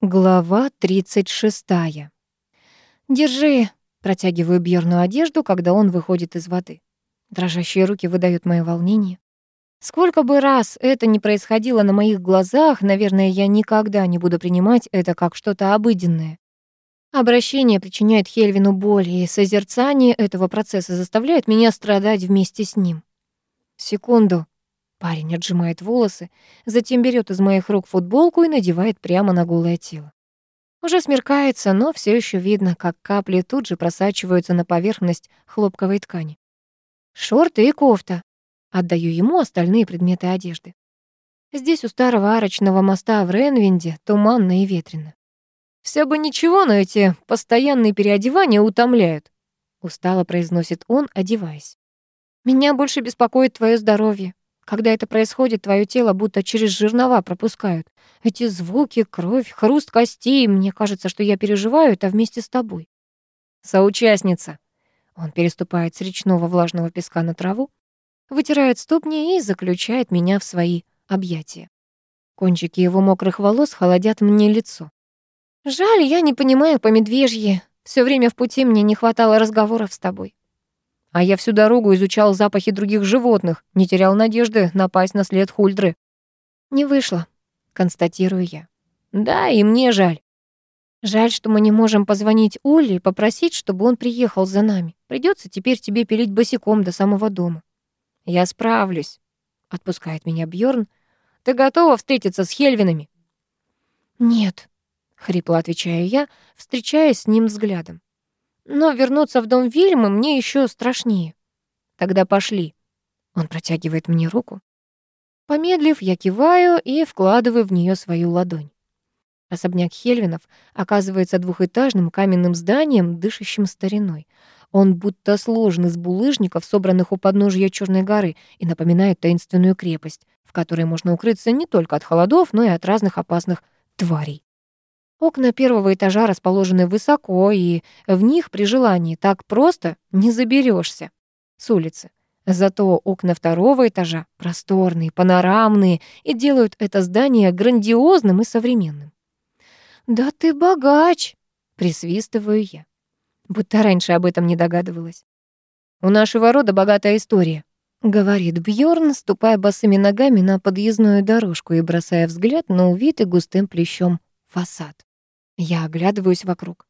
Глава 36. «Держи», — протягиваю Бьерну одежду, когда он выходит из воды. Дрожащие руки выдают моё волнение. Сколько бы раз это ни происходило на моих глазах, наверное, я никогда не буду принимать это как что-то обыденное. Обращение причиняет Хельвину боль, и созерцание этого процесса заставляет меня страдать вместе с ним. Секунду, Парень отжимает волосы, затем берет из моих рук футболку и надевает прямо на голое тело. Уже смеркается, но все еще видно, как капли тут же просачиваются на поверхность хлопковой ткани. Шорты и кофта. Отдаю ему остальные предметы одежды. Здесь у старого арочного моста в Ренвинде туманно и ветрено. Все бы ничего, но эти постоянные переодевания утомляют, устало произносит он, одеваясь. Меня больше беспокоит твое здоровье. Когда это происходит, твое тело будто через жернова пропускают. Эти звуки, кровь, хруст костей, мне кажется, что я переживаю это вместе с тобой. Соучастница. Он переступает с речного влажного песка на траву, вытирает ступни и заключает меня в свои объятия. Кончики его мокрых волос холодят мне лицо. Жаль, я не понимаю по медвежье. Все время в пути мне не хватало разговоров с тобой. А я всю дорогу изучал запахи других животных, не терял надежды напасть на след Хульдры. Не вышло, констатирую я. Да, и мне жаль. Жаль, что мы не можем позвонить Оле и попросить, чтобы он приехал за нами. Придется теперь тебе пилить босиком до самого дома. Я справлюсь, отпускает меня Бьорн. Ты готова встретиться с Хельвинами? Нет, хрипло отвечаю я, встречаясь с ним взглядом. Но вернуться в дом Вильмы мне еще страшнее. Тогда пошли. Он протягивает мне руку. Помедлив, я киваю и вкладываю в нее свою ладонь. Особняк Хельвинов оказывается двухэтажным каменным зданием, дышащим стариной. Он будто сложен из булыжников, собранных у подножия Черной горы, и напоминает таинственную крепость, в которой можно укрыться не только от холодов, но и от разных опасных тварей. Окна первого этажа расположены высоко, и в них при желании так просто не заберешься с улицы. Зато окна второго этажа просторные, панорамные и делают это здание грандиозным и современным. «Да ты богач!» — присвистываю я. Будто раньше об этом не догадывалась. «У нашего рода богатая история», — говорит Бьорн, ступая босыми ногами на подъездную дорожку и бросая взгляд на увитый густым плещом фасад. Я оглядываюсь вокруг.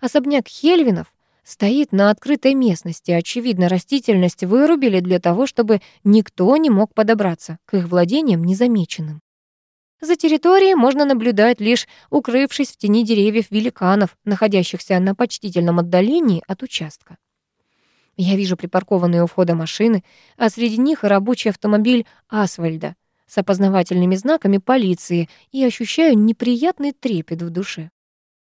Особняк Хельвинов стоит на открытой местности. Очевидно, растительность вырубили для того, чтобы никто не мог подобраться к их владениям незамеченным. За территорией можно наблюдать, лишь укрывшись в тени деревьев великанов, находящихся на почтительном отдалении от участка. Я вижу припаркованные у входа машины, а среди них рабочий автомобиль Асвальда с опознавательными знаками полиции и ощущаю неприятный трепет в душе.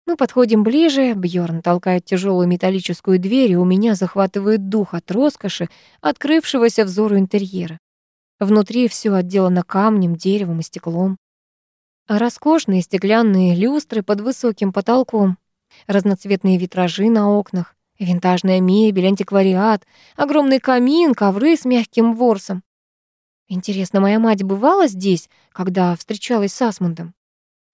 Мы подходим ближе, Бьорн толкает тяжелую металлическую дверь, и у меня захватывает дух от роскоши, открывшегося взору интерьера. Внутри все отделано камнем, деревом и стеклом. Роскошные стеклянные люстры под высоким потолком, разноцветные витражи на окнах, винтажная мебель, антиквариат, огромный камин, ковры с мягким ворсом. Интересно, моя мать бывала здесь, когда встречалась с Асмундом?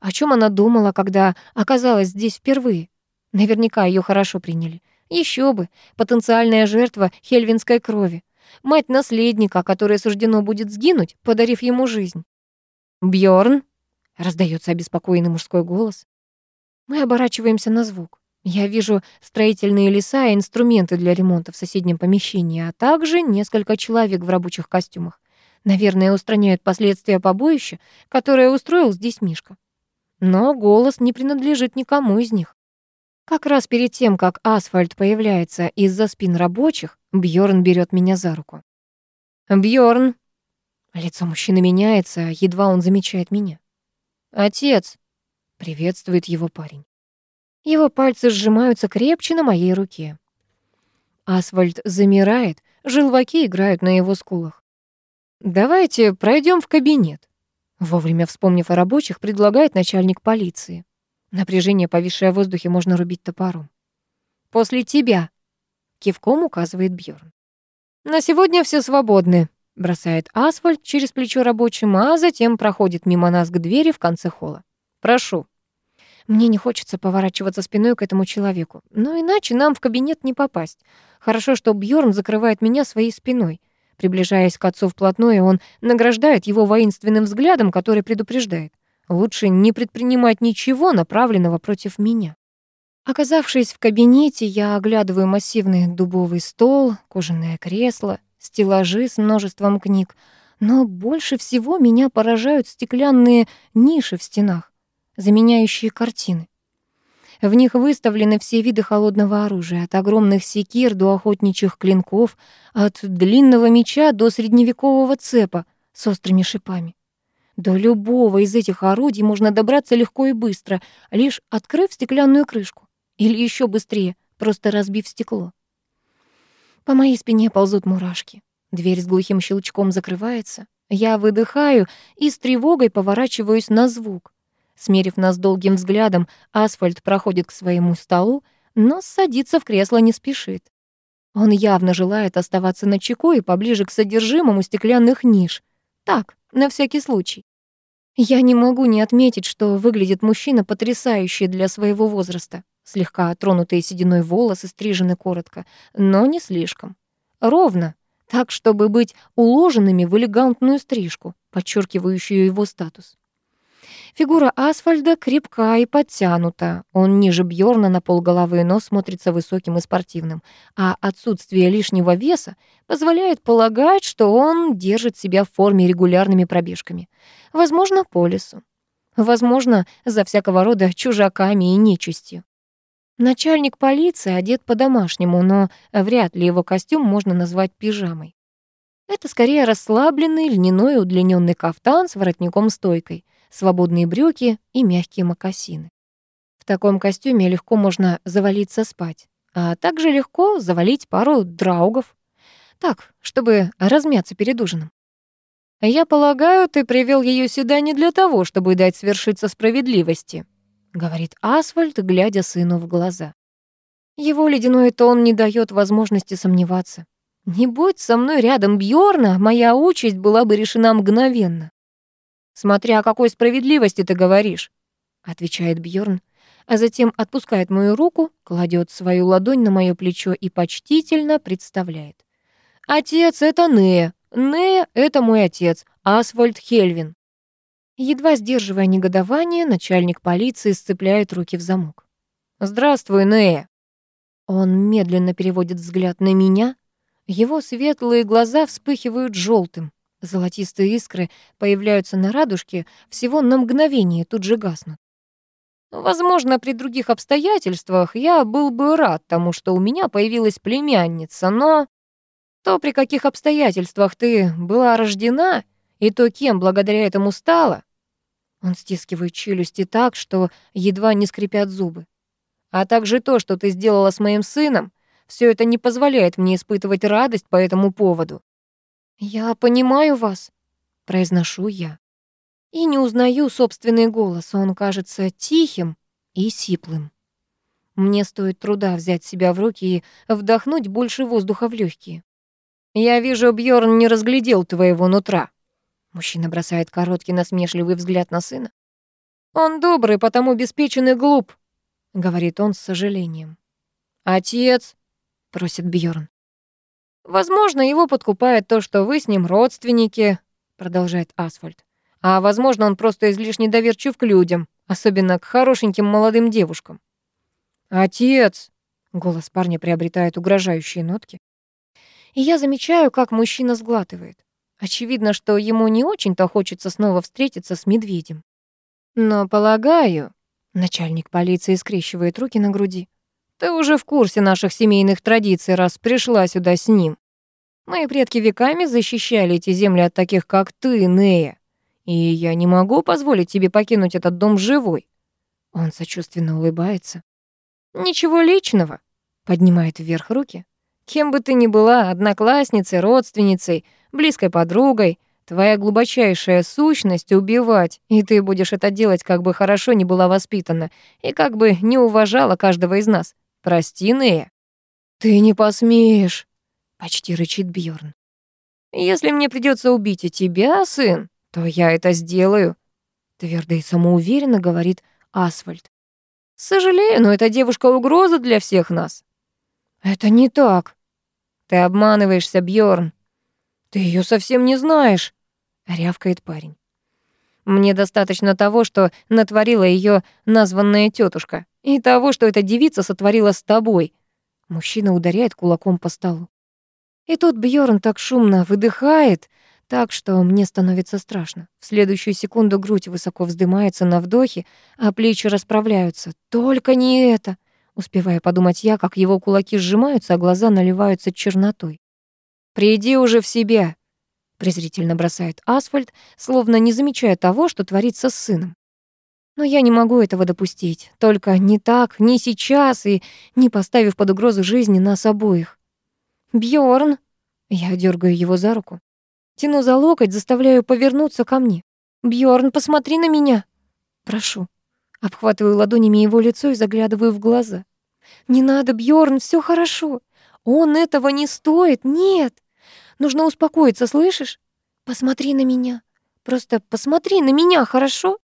О чем она думала, когда оказалась здесь впервые? Наверняка ее хорошо приняли. Еще бы, потенциальная жертва хельвинской крови. Мать наследника, которой суждено будет сгинуть, подарив ему жизнь. Бьорн, раздается обеспокоенный мужской голос. Мы оборачиваемся на звук. Я вижу строительные леса и инструменты для ремонта в соседнем помещении, а также несколько человек в рабочих костюмах. Наверное, устраняют последствия побоища, которое устроил здесь Мишка. Но голос не принадлежит никому из них. Как раз перед тем, как асфальт появляется из-за спин рабочих, Бьорн берет меня за руку. Бьорн. Лицо мужчины меняется, едва он замечает меня. Отец, приветствует его парень. Его пальцы сжимаются крепче на моей руке. Асфальт замирает, желваки играют на его скулах. Давайте пройдем в кабинет. Вовремя вспомнив о рабочих, предлагает начальник полиции. Напряжение, повисшее в воздухе, можно рубить топором. «После тебя», — кивком указывает Бьорн. «На сегодня все свободны», — бросает асфальт через плечо рабочим, а затем проходит мимо нас к двери в конце холла. «Прошу». Мне не хочется поворачиваться спиной к этому человеку, но иначе нам в кабинет не попасть. Хорошо, что Бьорн закрывает меня своей спиной. Приближаясь к отцу вплотную, он награждает его воинственным взглядом, который предупреждает. Лучше не предпринимать ничего, направленного против меня. Оказавшись в кабинете, я оглядываю массивный дубовый стол, кожаное кресло, стеллажи с множеством книг, но больше всего меня поражают стеклянные ниши в стенах, заменяющие картины. В них выставлены все виды холодного оружия, от огромных секир до охотничьих клинков, от длинного меча до средневекового цепа с острыми шипами. До любого из этих орудий можно добраться легко и быстро, лишь открыв стеклянную крышку. Или еще быстрее, просто разбив стекло. По моей спине ползут мурашки. Дверь с глухим щелчком закрывается. Я выдыхаю и с тревогой поворачиваюсь на звук. Смерив нас долгим взглядом, асфальт проходит к своему столу, но садиться в кресло не спешит. Он явно желает оставаться на чеку и поближе к содержимому стеклянных ниш. Так, на всякий случай. Я не могу не отметить, что выглядит мужчина потрясающий для своего возраста. Слегка тронутые сединой волосы стрижены коротко, но не слишком. Ровно, так, чтобы быть уложенными в элегантную стрижку, подчеркивающую его статус. Фигура Асфальда крепка и подтянута. Он ниже Бьорна на полголовы, но смотрится высоким и спортивным. А отсутствие лишнего веса позволяет полагать, что он держит себя в форме регулярными пробежками. Возможно, по лесу. Возможно, за всякого рода чужаками и нечистью. Начальник полиции одет по-домашнему, но вряд ли его костюм можно назвать пижамой. Это скорее расслабленный льняной удлиненный кафтан с воротником-стойкой — свободные брюки и мягкие мокасины. В таком костюме легко можно завалиться спать, а также легко завалить пару драугов. Так, чтобы размяться перед ужином. «Я полагаю, ты привел ее сюда не для того, чтобы дать свершиться справедливости», говорит Асфальт, глядя сыну в глаза. Его ледяной тон не дает возможности сомневаться. Не будь со мной рядом Бьорна, моя участь была бы решена мгновенно. «Смотря о какой справедливости ты говоришь», — отвечает Бьорн, а затем отпускает мою руку, кладет свою ладонь на мое плечо и почтительно представляет. «Отец — это Нея. Нея — это мой отец, Асфальд Хельвин». Едва сдерживая негодование, начальник полиции сцепляет руки в замок. «Здравствуй, Нея». Он медленно переводит взгляд на меня. Его светлые глаза вспыхивают желтым. Золотистые искры появляются на радужке всего на мгновение, тут же гаснут. Возможно, при других обстоятельствах я был бы рад тому, что у меня появилась племянница, но то, при каких обстоятельствах ты была рождена, и то, кем благодаря этому стала, он стискивает челюсти так, что едва не скрипят зубы. А также то, что ты сделала с моим сыном, все это не позволяет мне испытывать радость по этому поводу. «Я понимаю вас», — произношу я. И не узнаю собственный голос, он кажется тихим и сиплым. Мне стоит труда взять себя в руки и вдохнуть больше воздуха в легкие. «Я вижу, Бьорн не разглядел твоего нутра». Мужчина бросает короткий насмешливый взгляд на сына. «Он добрый, потому обеспечен и глуп», — говорит он с сожалением. «Отец», — просит Бьорн. Возможно, его подкупает то, что вы с ним родственники, продолжает Асфальт. А возможно, он просто излишне доверчив к людям, особенно к хорошеньким молодым девушкам. Отец, голос парня приобретает угрожающие нотки. И я замечаю, как мужчина сглатывает. Очевидно, что ему не очень-то хочется снова встретиться с медведем. Но, полагаю, начальник полиции скрещивает руки на груди. Ты уже в курсе наших семейных традиций, раз пришла сюда с ним. Мои предки веками защищали эти земли от таких, как ты, Нея. И я не могу позволить тебе покинуть этот дом живой. Он сочувственно улыбается. Ничего личного. Поднимает вверх руки. Кем бы ты ни была, одноклассницей, родственницей, близкой подругой, твоя глубочайшая сущность — убивать, и ты будешь это делать, как бы хорошо не была воспитана и как бы не уважала каждого из нас. Прости, Нея. Ты не посмеешь, почти рычит Бьорн. Если мне придется убить и тебя, сын, то я это сделаю, твердо и самоуверенно говорит Асфальт. Сожалею, но эта девушка угроза для всех нас. Это не так. Ты обманываешься, Бьорн. Ты ее совсем не знаешь, рявкает парень. Мне достаточно того, что натворила ее названная тетушка, и того, что эта девица сотворила с тобой. Мужчина ударяет кулаком по столу. И тут Бьорн так шумно выдыхает, так что мне становится страшно. В следующую секунду грудь высоко вздымается на вдохе, а плечи расправляются. Только не это! Успевая подумать я, как его кулаки сжимаются, а глаза наливаются чернотой. «Приди уже в себя!» Презрительно бросает асфальт, словно не замечая того, что творится с сыном. Но я не могу этого допустить. Только не так, не сейчас и не поставив под угрозу жизни нас обоих. Бьорн, я дергаю его за руку. Тяну за локоть, заставляю повернуться ко мне. Бьорн, посмотри на меня. Прошу. Обхватываю ладонями его лицо и заглядываю в глаза. Не надо, Бьорн, все хорошо. Он этого не стоит. Нет. Нужно успокоиться, слышишь? Посмотри на меня. Просто посмотри на меня, хорошо?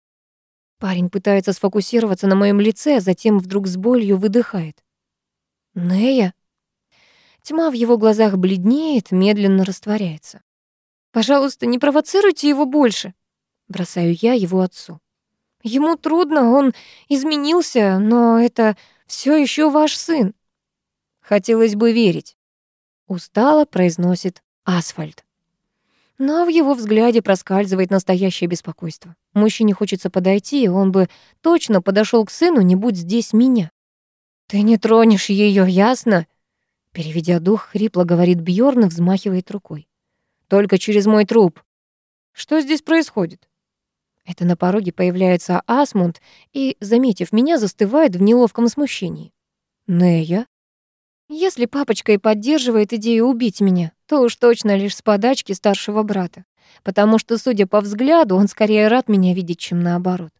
Парень пытается сфокусироваться на моем лице, а затем вдруг с болью выдыхает. Нея? Тьма в его глазах бледнеет, медленно растворяется. Пожалуйста, не провоцируйте его больше. Бросаю я его отцу. Ему трудно, он изменился, но это все еще ваш сын. Хотелось бы верить. Устало произносит асфальт. Но в его взгляде проскальзывает настоящее беспокойство. Мужчине хочется подойти, и он бы точно подошел к сыну, не будь здесь меня. «Ты не тронешь ее, ясно?» Переведя дух, хрипло говорит Бьорн и взмахивает рукой. «Только через мой труп». «Что здесь происходит?» Это на пороге появляется Асмунд и, заметив меня, застывает в неловком смущении. «Нея?» Если папочка и поддерживает идею убить меня, то уж точно лишь с подачки старшего брата, потому что, судя по взгляду, он скорее рад меня видеть, чем наоборот.